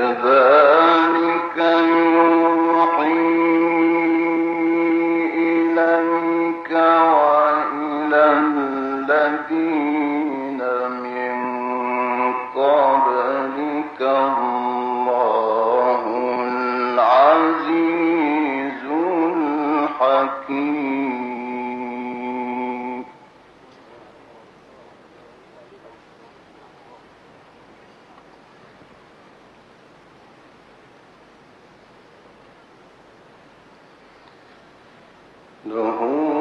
كذلك Uh-huh.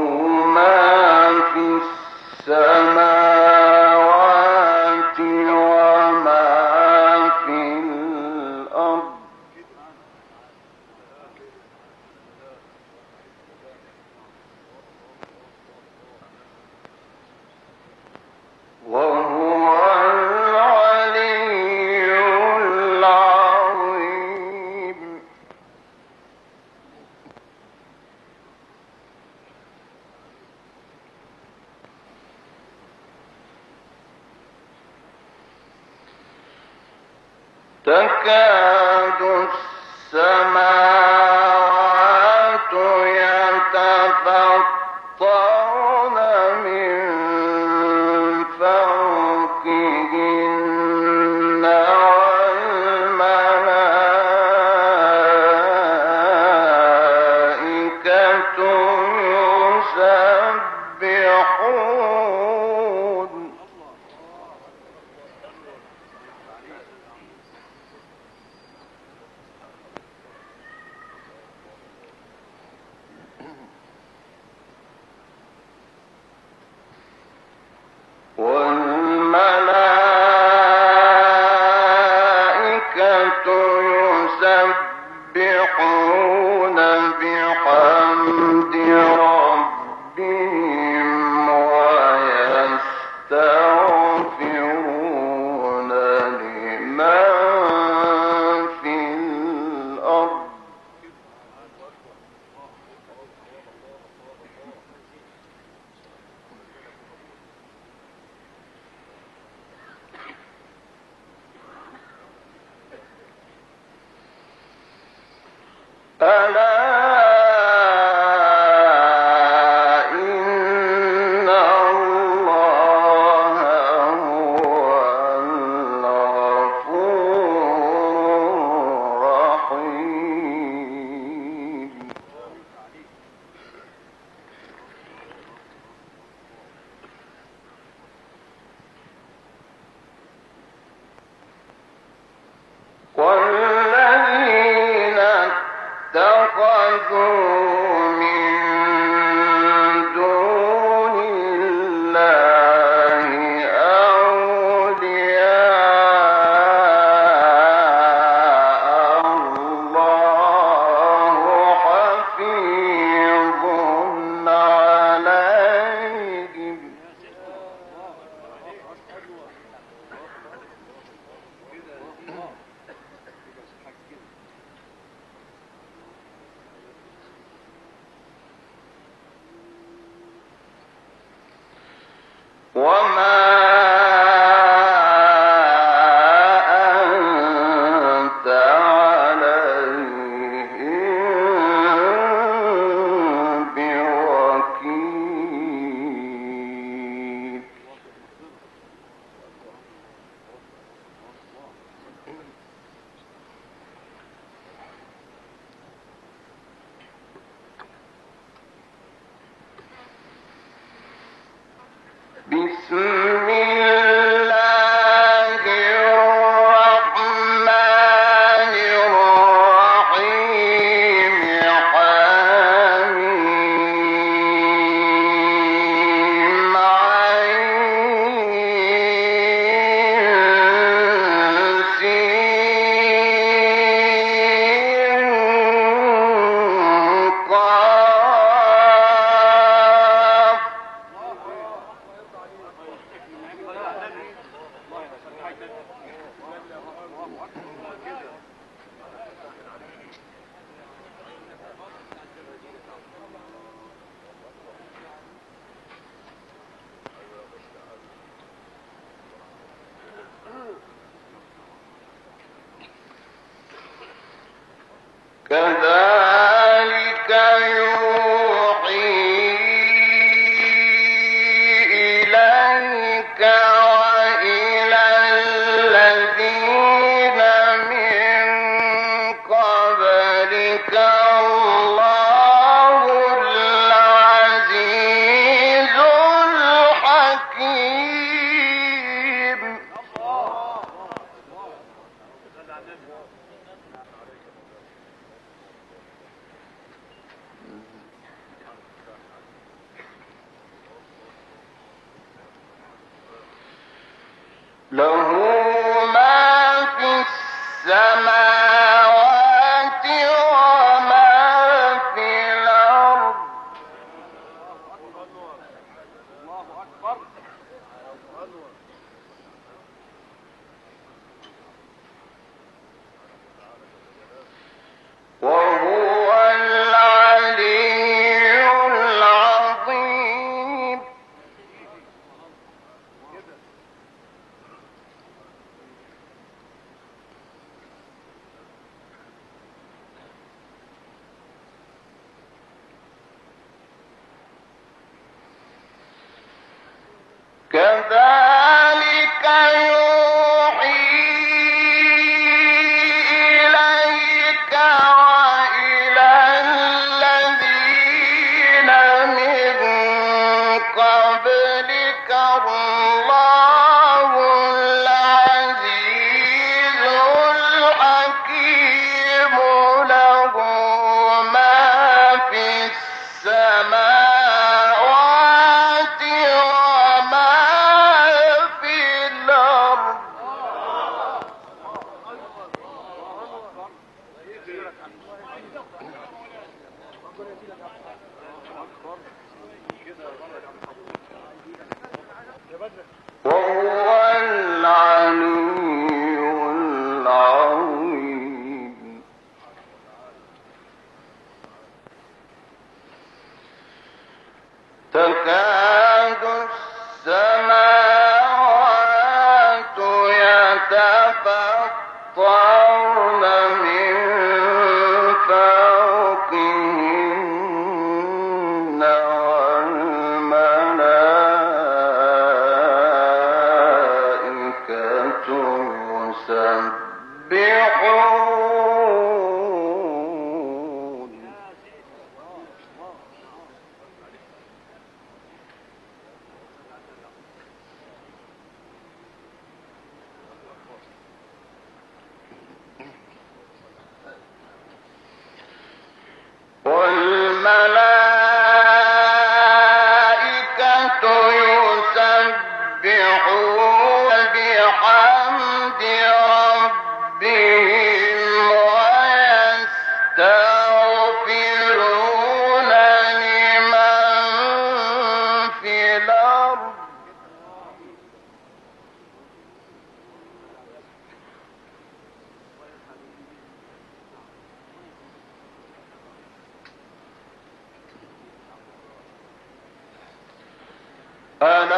Um,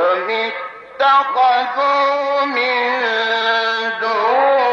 أم اتخذوا من دونه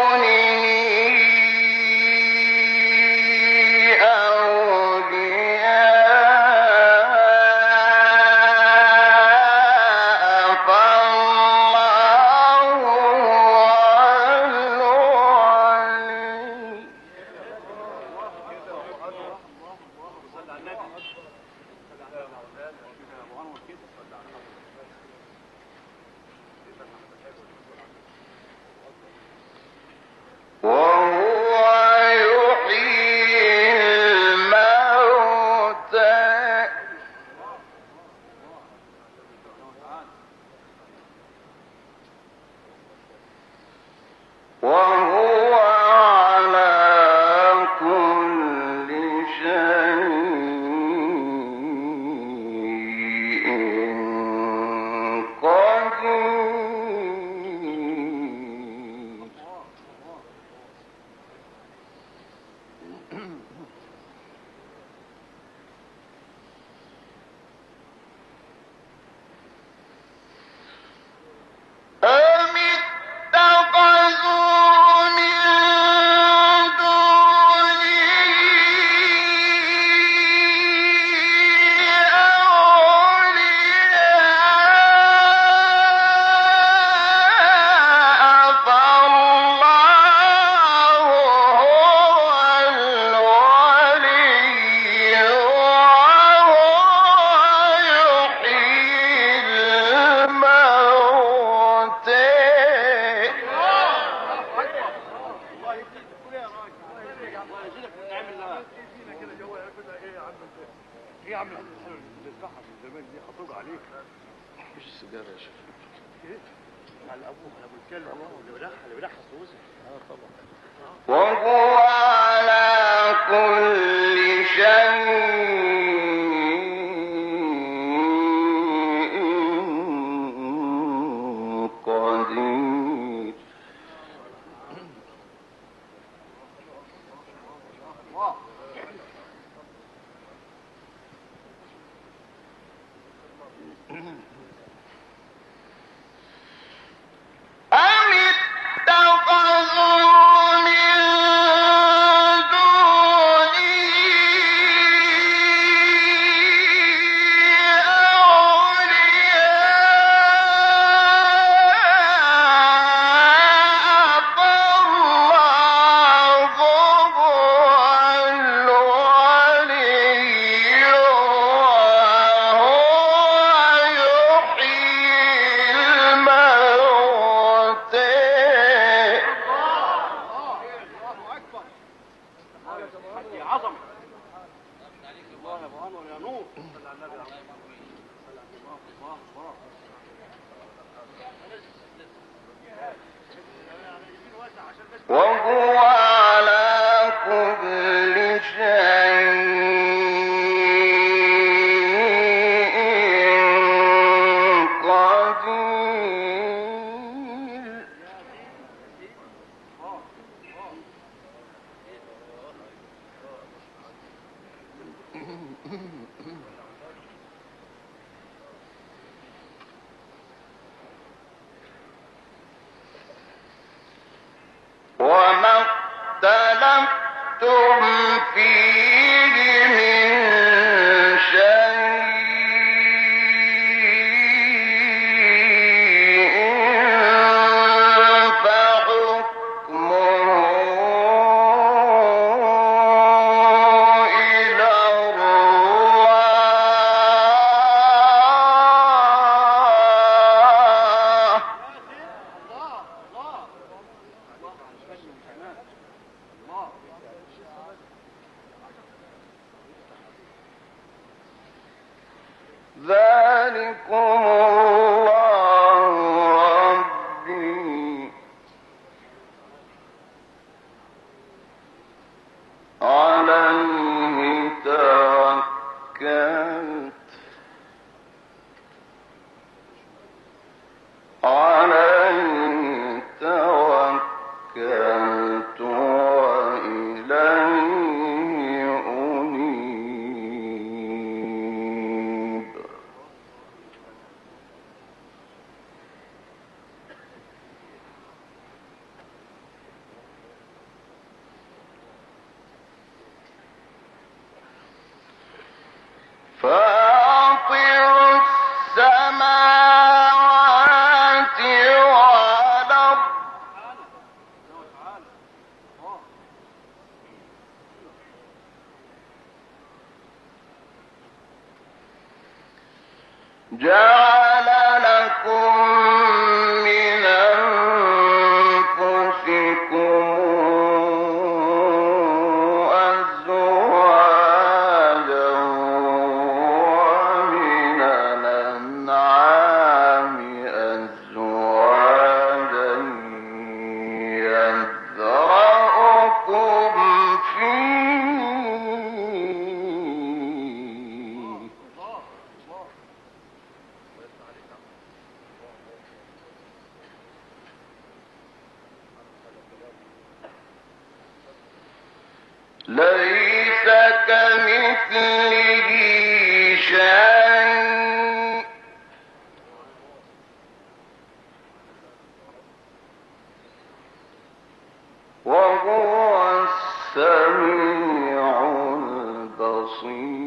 السميع البصير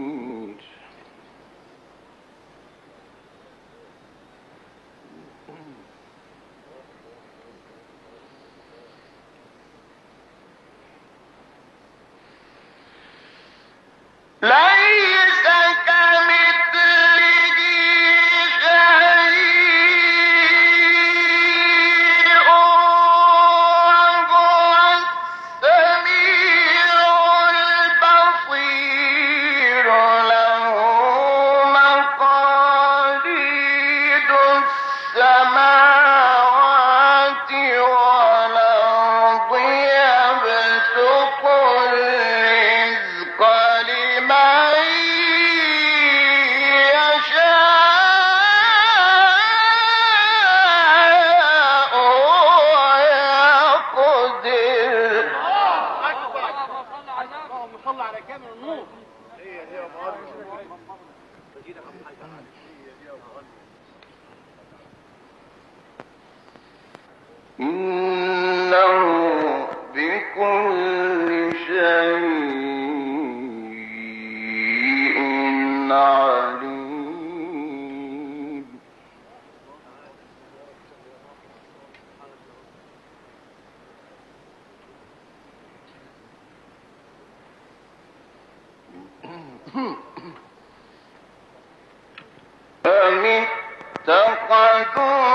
اتخذوا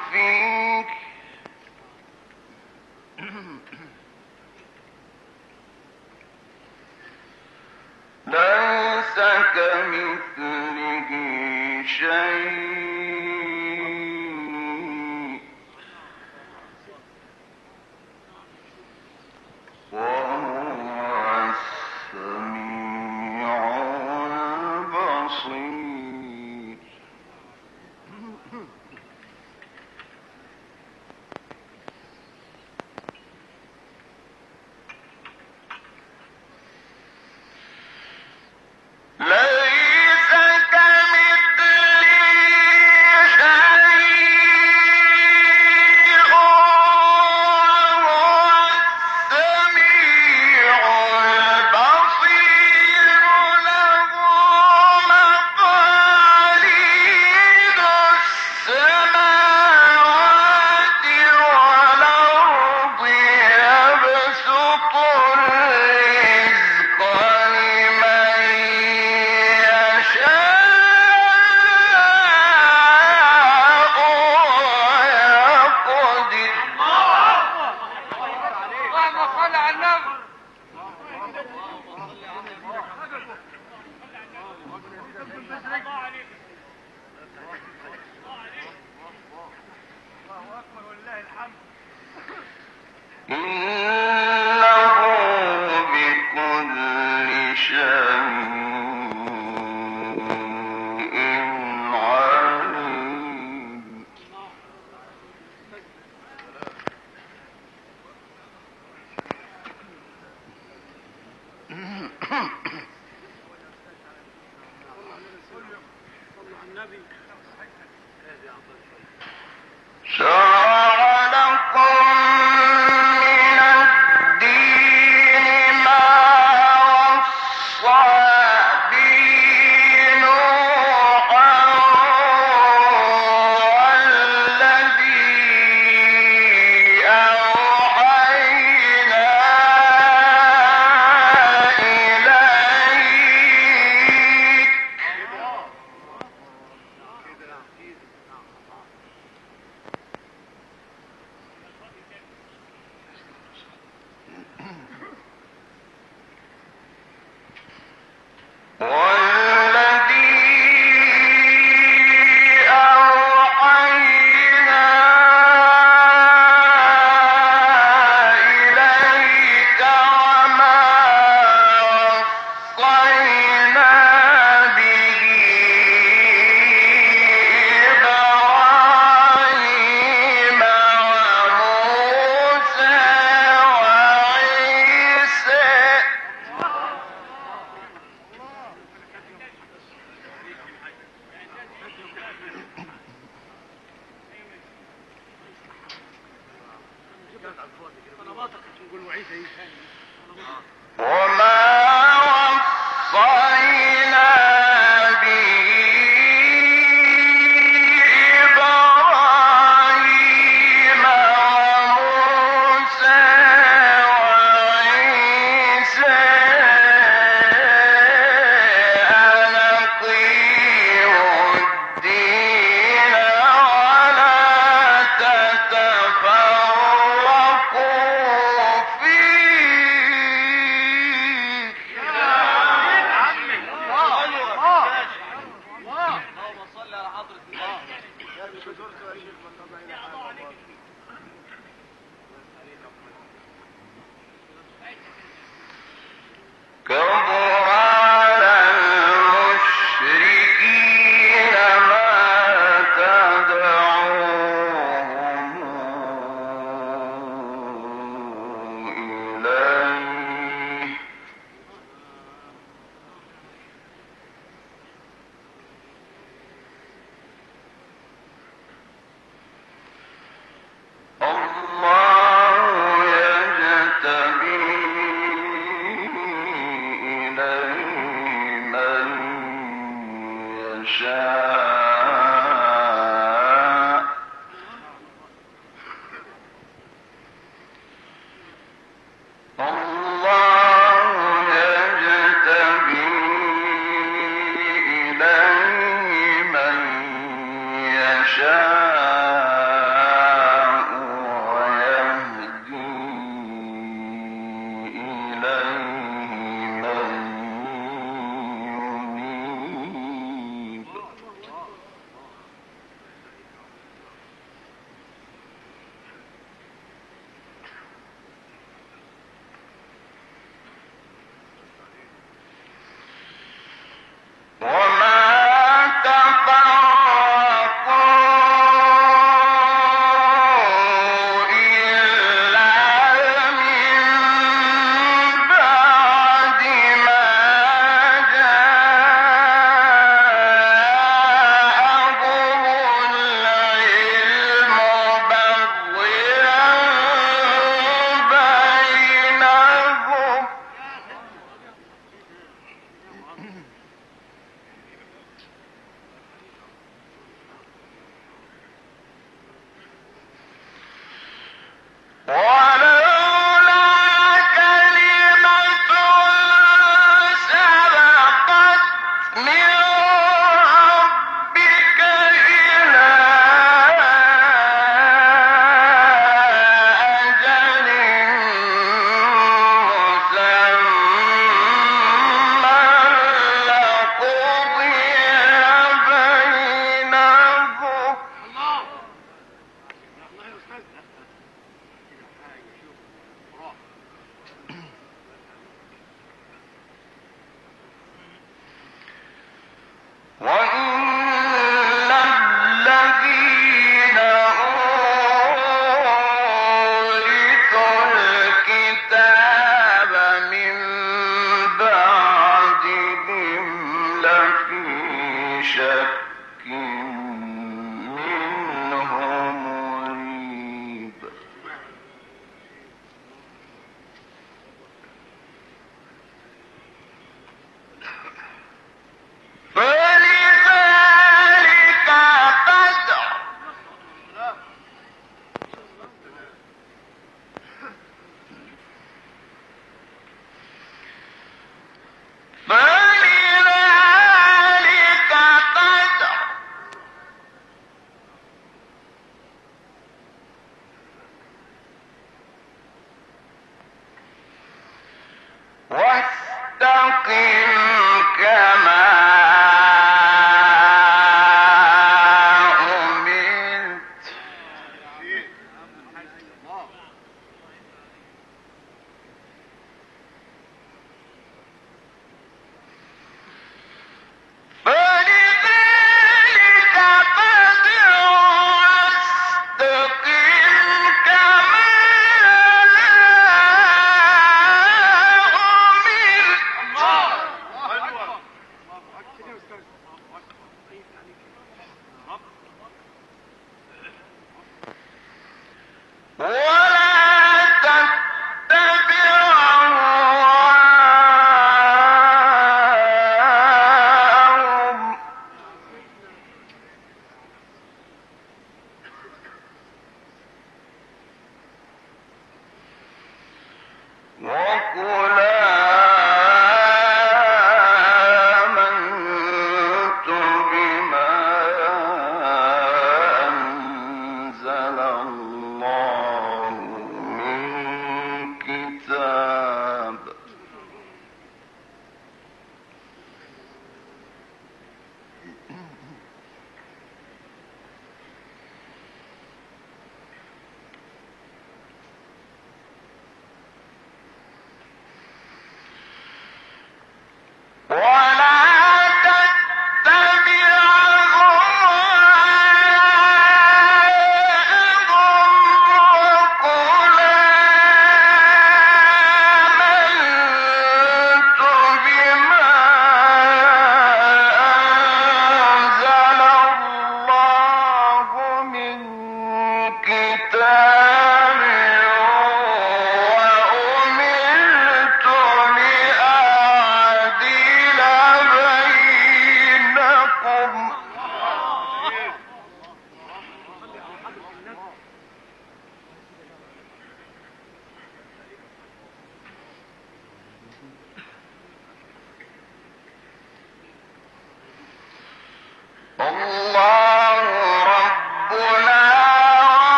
يذرأكم فيه ليس كمثله شيء شاء وما وصينا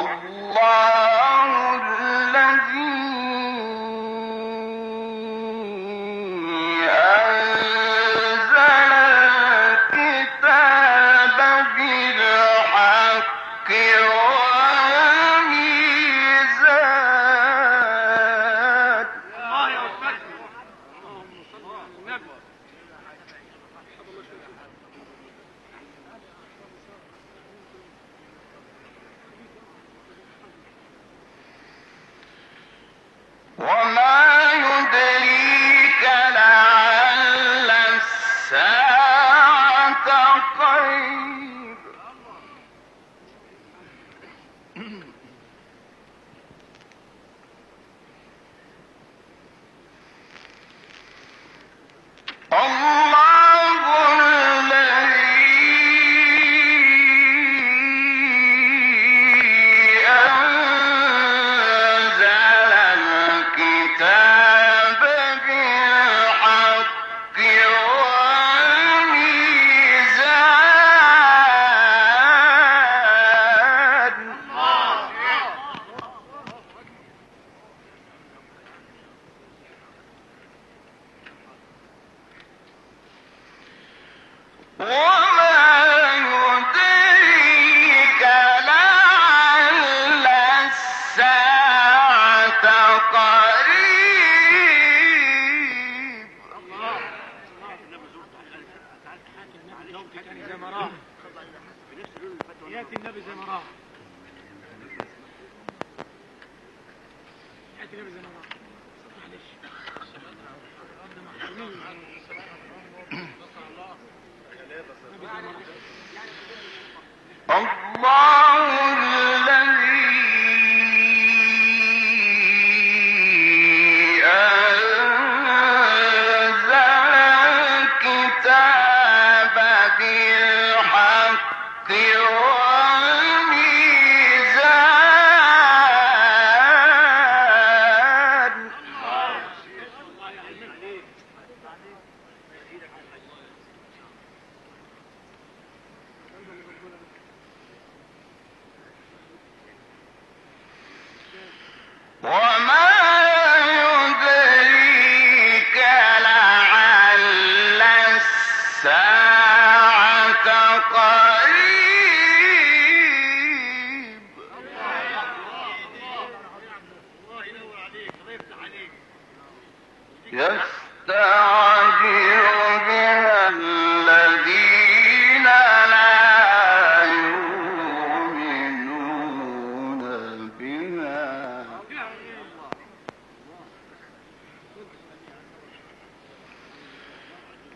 الله الله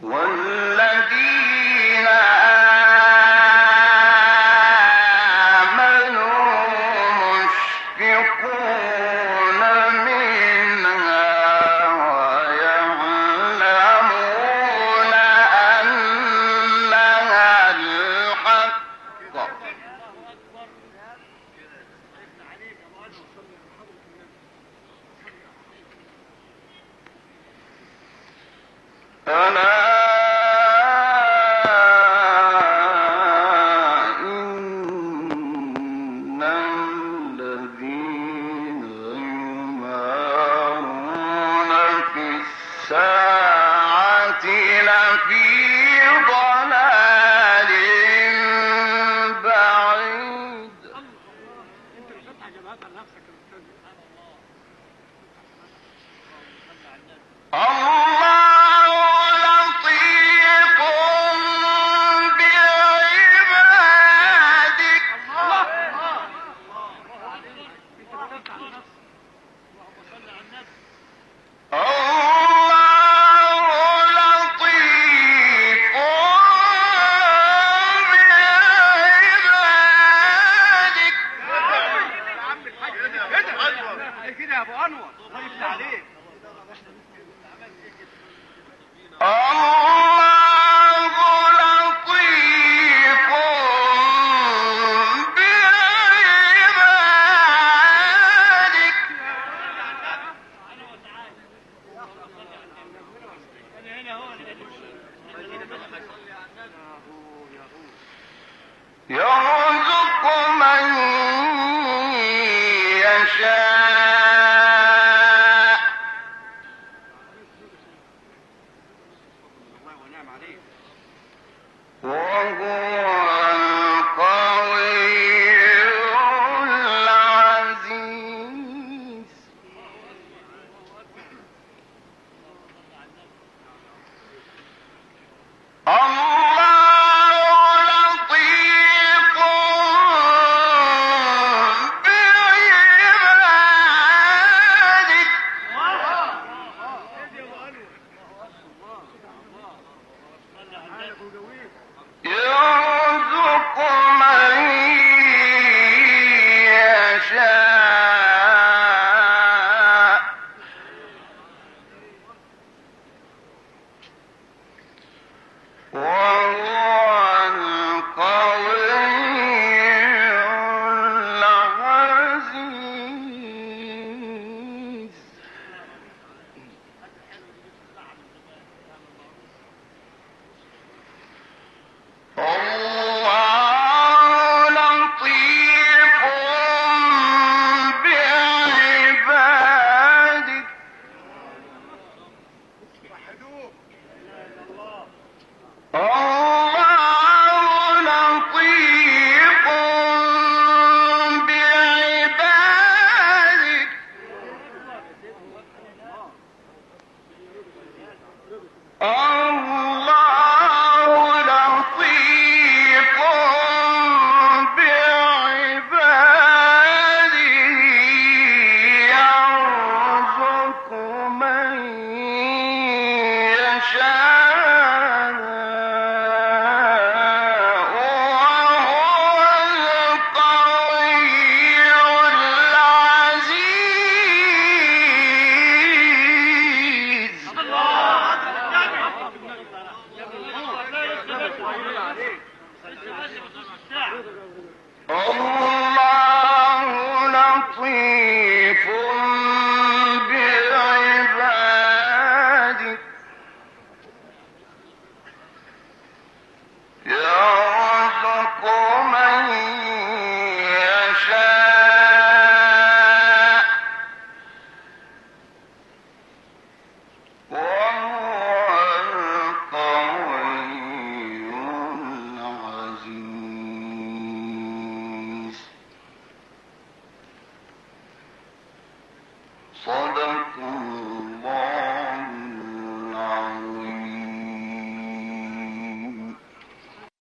One.